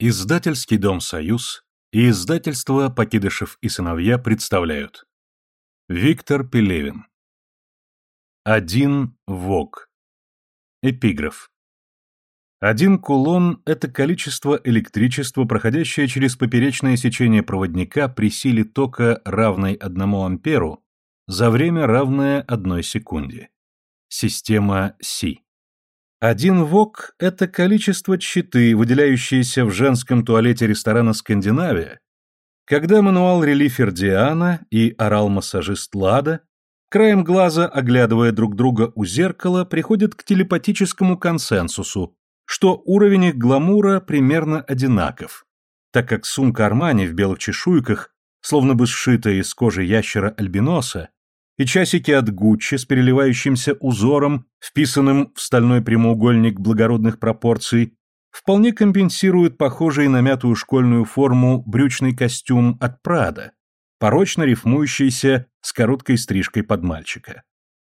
Издательский дом «Союз» и издательство «Покидышев и сыновья» представляют Виктор Пелевин Один ВОГ Эпиграф Один кулон – это количество электричества, проходящее через поперечное сечение проводника при силе тока, равной 1 амперу, за время, равное 1 секунде. Система Си. Один вок – это количество читы, выделяющиеся в женском туалете ресторана «Скандинавия», когда мануал-релифер Диана и орал-массажист Лада, краем глаза, оглядывая друг друга у зеркала, приходят к телепатическому консенсусу, что уровень их гламура примерно одинаков, так как сумка Армани в белых чешуйках, словно бы сшитая из кожи ящера-альбиноса, и часики от Гуччи с переливающимся узором, вписанным в стальной прямоугольник благородных пропорций, вполне компенсируют похожий на мятую школьную форму брючный костюм от Прада, порочно рифмующийся с короткой стрижкой под мальчика.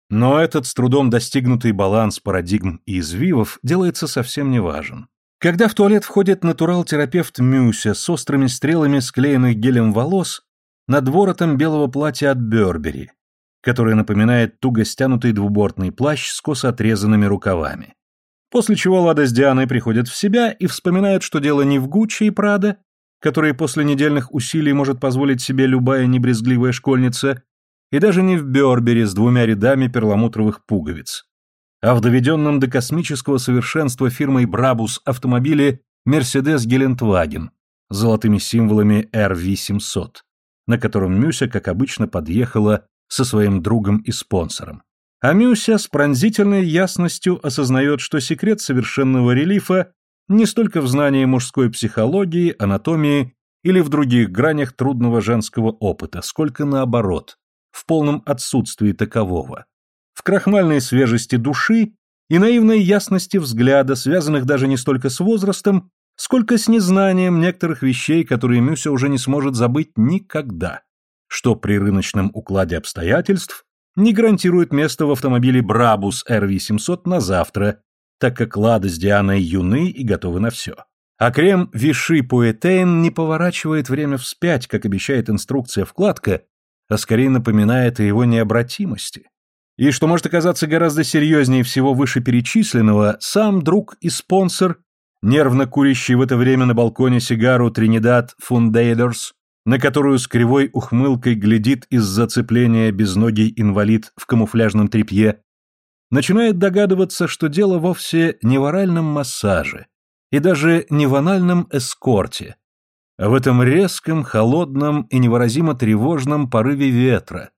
Но этот с трудом достигнутый баланс парадигм и извивов делается совсем неважен. Когда в туалет входит натурал-терапевт Мюся с острыми стрелами склеенных гелем волос над воротом белого платья от Бёрбери, которое напоминает туго стянутый двубортный плащ с косо отрезанными рукавами. После чего Лада с Дианой приходят в себя и вспоминают, что дело не в Гуччи и Прадо, которые после недельных усилий может позволить себе любая небрезгливая школьница, и даже не в Бёрбере с двумя рядами перламутровых пуговиц, а в доведенном до космического совершенства фирмой Брабус автомобиле Mercedes Гелендваген с золотыми символами RV700, на котором Мюся, как обычно, подъехала со своим другом и спонсором. А Мюся с пронзительной ясностью осознает, что секрет совершенного релифа не столько в знании мужской психологии, анатомии или в других гранях трудного женского опыта, сколько наоборот, в полном отсутствии такового. В крахмальной свежести души и наивной ясности взгляда, связанных даже не столько с возрастом, сколько с незнанием некоторых вещей, которые Мюся уже не сможет забыть никогда что при рыночном укладе обстоятельств не гарантирует место в автомобиле Брабус RV700 на завтра, так как Лада с Дианой юны и готовы на все. А крем Виши Пуэтейн не поворачивает время вспять, как обещает инструкция вкладка, а скорее напоминает о его необратимости. И что может оказаться гораздо серьезнее всего вышеперечисленного, сам друг и спонсор, нервно курящий в это время на балконе сигару Тринидад Фундейдерс, на которую с кривой ухмылкой глядит из зацепления безногий инвалид в камуфляжном тряпье, начинает догадываться, что дело вовсе не в оральном массаже и даже не в анальном эскорте, а в этом резком, холодном и невыразимо тревожном порыве ветра,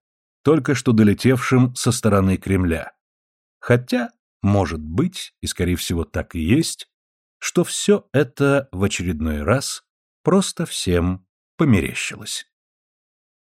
только что долетевшем со стороны Кремля. Хотя, может быть, и скорее всего так и есть, что все это в очередной раз просто всем померещилось.